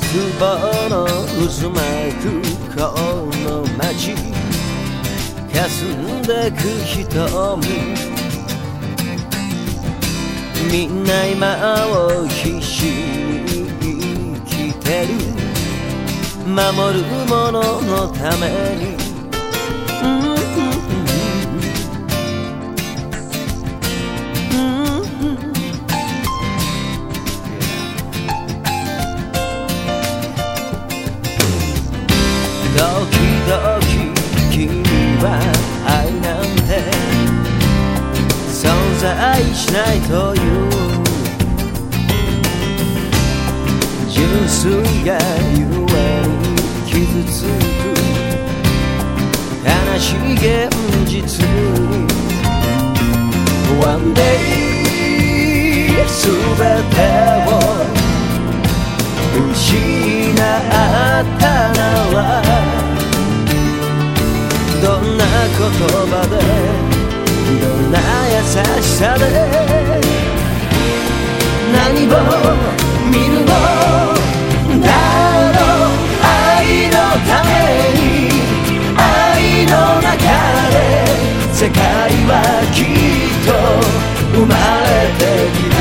つぼの渦巻くこの街。霞んでく瞳。みんな今を必死に生きてる。守る者のために。がゆえに傷つく悲しい現実に One day 全てを失ったならどんな言葉でどんな優しさで何を見るのだろう愛のために愛の中で世界はきっと生まれてきた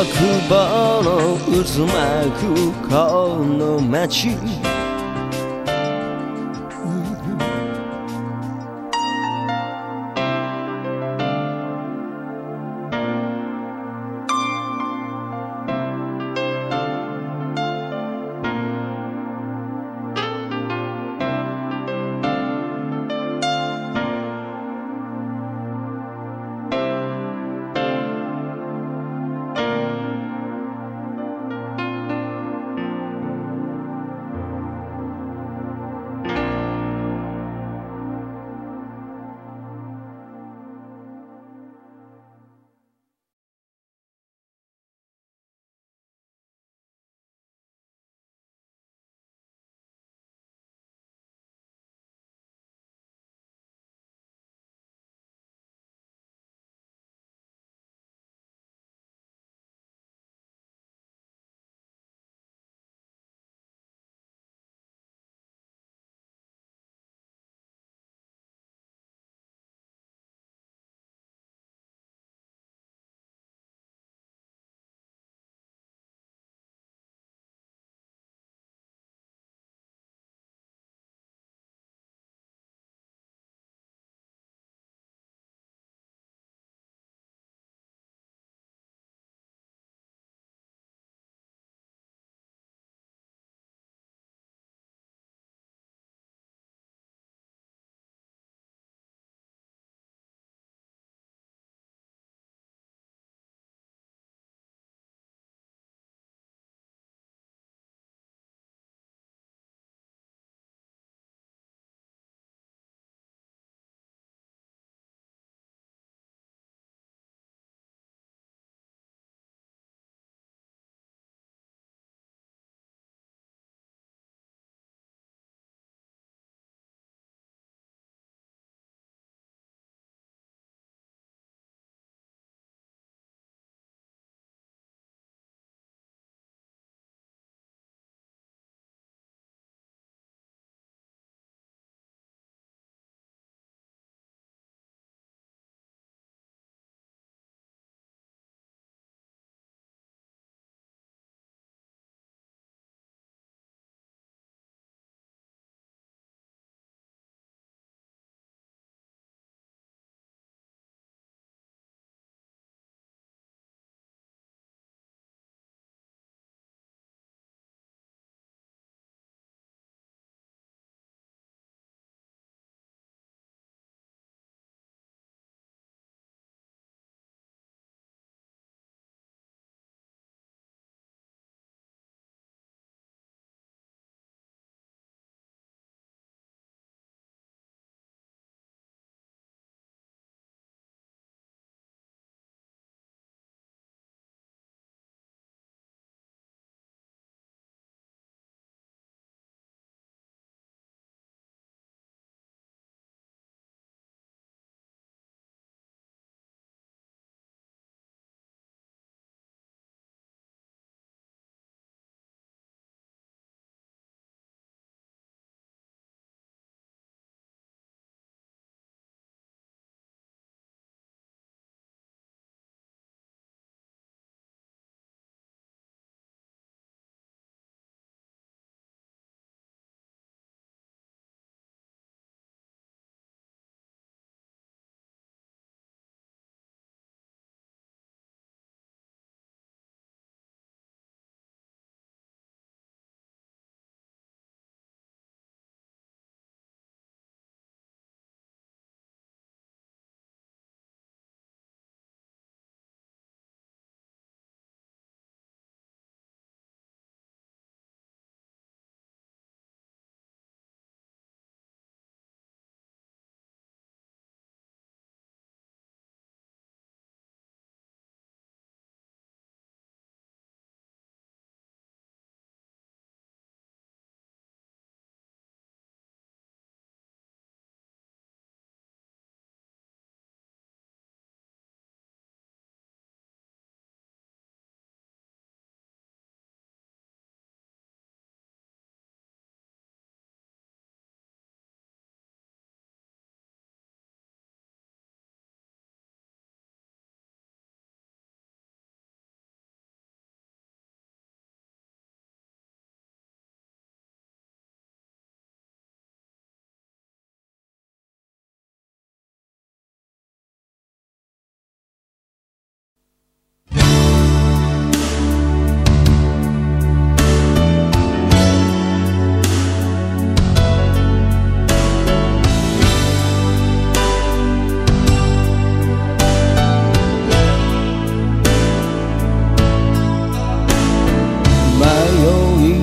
欲望の渦巻くこの街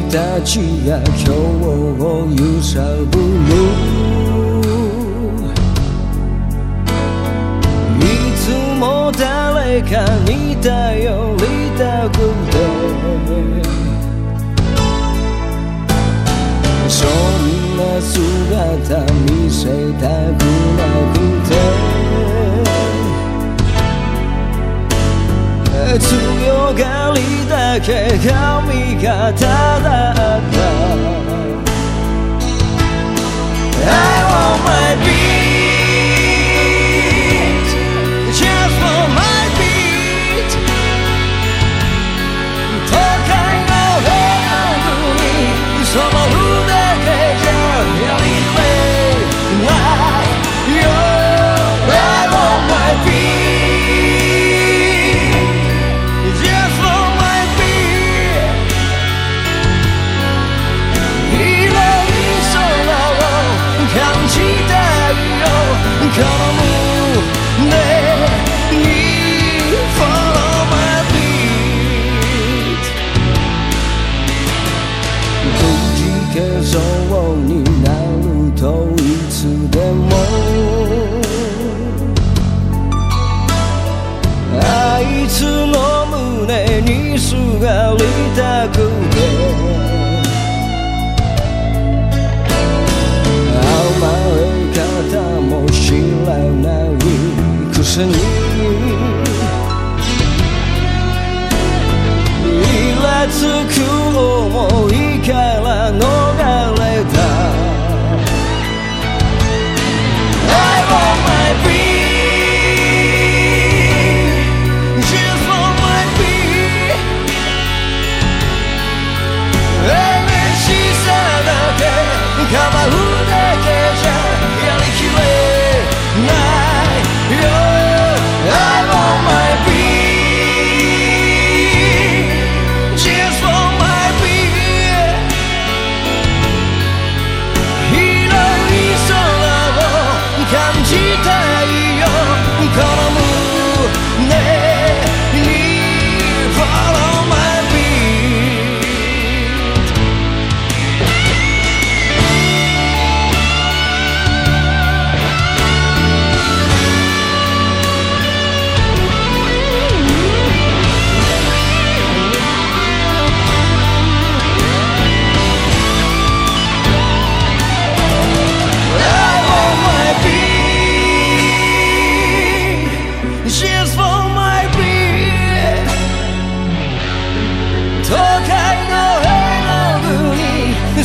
たちが今日を揺さぶる。いつも誰かに頼りたくて。そんな姿見せたく強がりだけ髪型だった。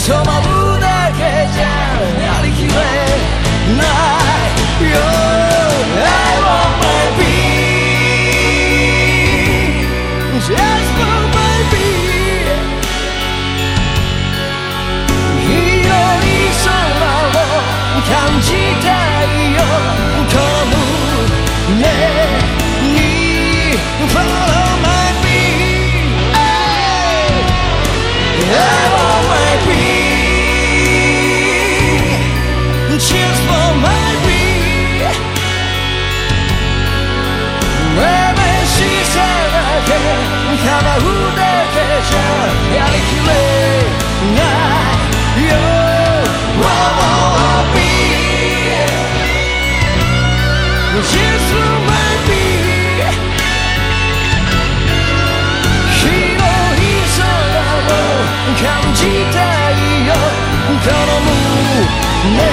so much じたいよ。頼むね。